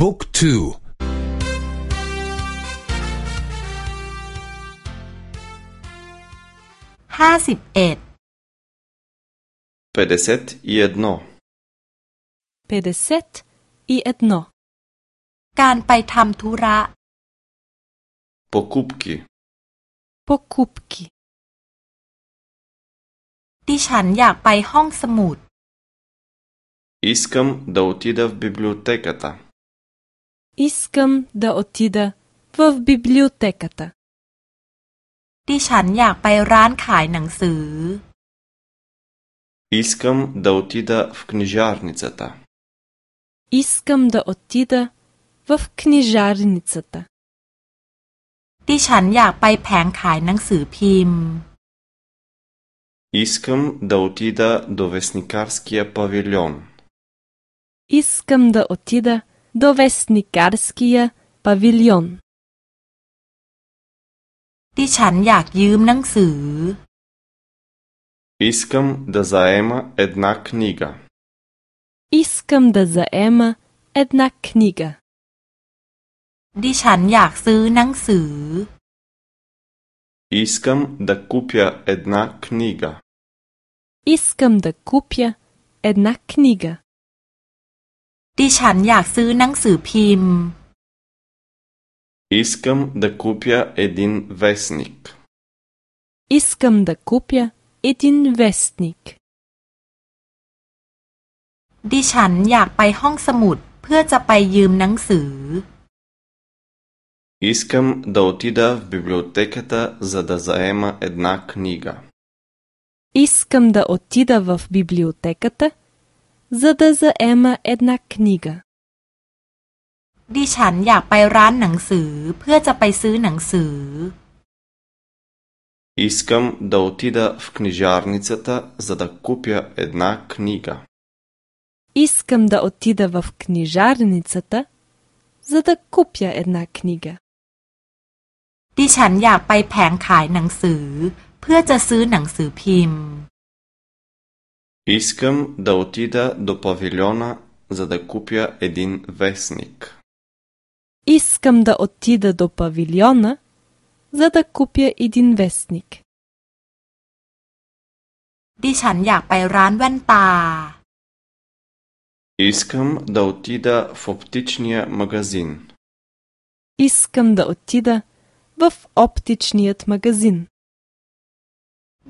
บุ๊กทู ห้าสิบเอ็ด 51. 51. การไปทำธุระ Покупки. Покупки. ดิฉันอยากไปห้องสมุด Искам да отида в библиотеката. Искам да отида в библиотеката. ดิฉันอยากไปร้านขายหนังสือ Искам да отида в книжарницата. Искам да отида в книжарницата. ดิฉันอยากไปแผงขายหนังสือพิมพ์ Искам да отида до вестникарския павилион. Искам да отида до вестникарския павилион. ดิฉันอยากยืมหนังสือ Искам да заема една книга. Искам да заема една книга. ดิฉันอยากซื้อหนังสือ Искам да купя една книга. Искам да купя една книга. ดิฉันอยากซื้อหนังสือพิมพ์ Искам да купя един вестник. Искам да купя един вестник. ดิฉันอยากไปห้องสมุดเพื่อจะไปยืมหนังสือ Искам да отида в библиотеката, за да заема една книга. Искам да отида в библиотеката, за да заема една книга. ดิฉันอยากไปร้านหนังสือเพื่อจะไปซื้อหนังสือ Искам да отида в книжарницата, за да купя една книга. Искам да отида в книжарницата, за да купя една книга. ดิฉันอยากไปแผงขายหนังสือ เพื่อจะซื้อหนังสือพิมพ์ Искам да отида до павилиона, за да купя един вестник. Искам да отида до павилиона, за да купя един вестник. ดิฉันอยากไปร้านแว่นตา Искам да отида в оптичния магазин. Искам да отида в оптичният магазин.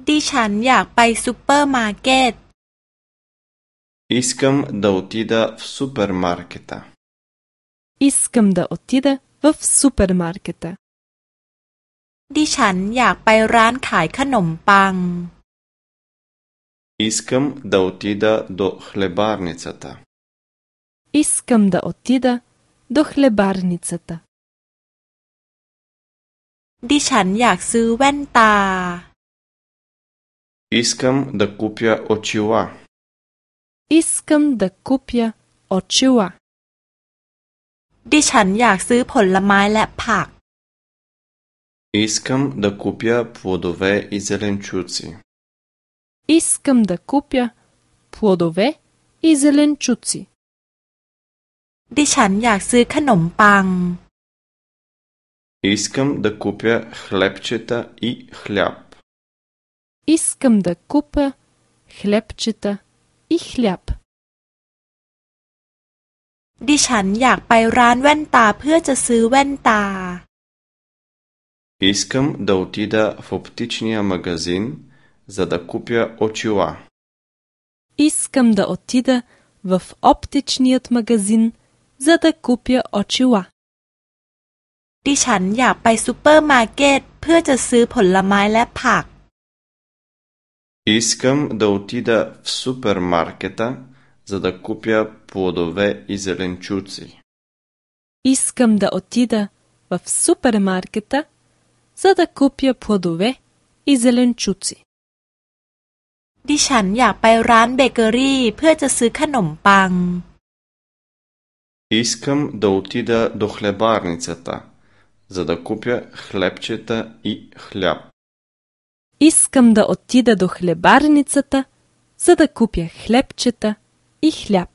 ดิฉันอยากไปซูเปอร์มาร์เก็ต Искам да отида в супермаркета. Искам да отида в супермаркета. ดิฉันอยากไปร้านขายขนมปัง Искам да отида до хлебарницата. Искам да отида до хлебарницата. ดิฉันอยากซื้อแว่นตา Искам да купя очила. Искам да купя очила. ดิฉันอยากซื้อผลไม้และผัก Искам да купя плодове и зеленчуци. Искам да купя плодове и зеленчуци. ดิฉันอยากซื้อขนมปัง Искам да купя хлебчета и хляб. Искам да купя хлебчета и хляб. ดิฉันอยากไปร้านแว่นตาเพื่อจะซื้อแว่นตา Искам да отида в оптичния магазин, за да купя очила. Искам да отида в оптичният магазин, за да купя очила. ดิฉันอยากไปซูเปอร์มาร์เก็ตเพื่อจะซื้อผลไม้และผัก Искам да отида в супермаркета, за да купя плодове и зеленчуци. Искам да отида в супермаркета, за да купя плодове и зеленчуци. ดิฉันอยากไปร้านเบเกอรี่เพื่อจะซื้อขนมปัง Искам да отида до хлебарницата, за да купя хлебчета и хляб. Искам да отида до хлебарницата, за да купя хлебчета и хляб.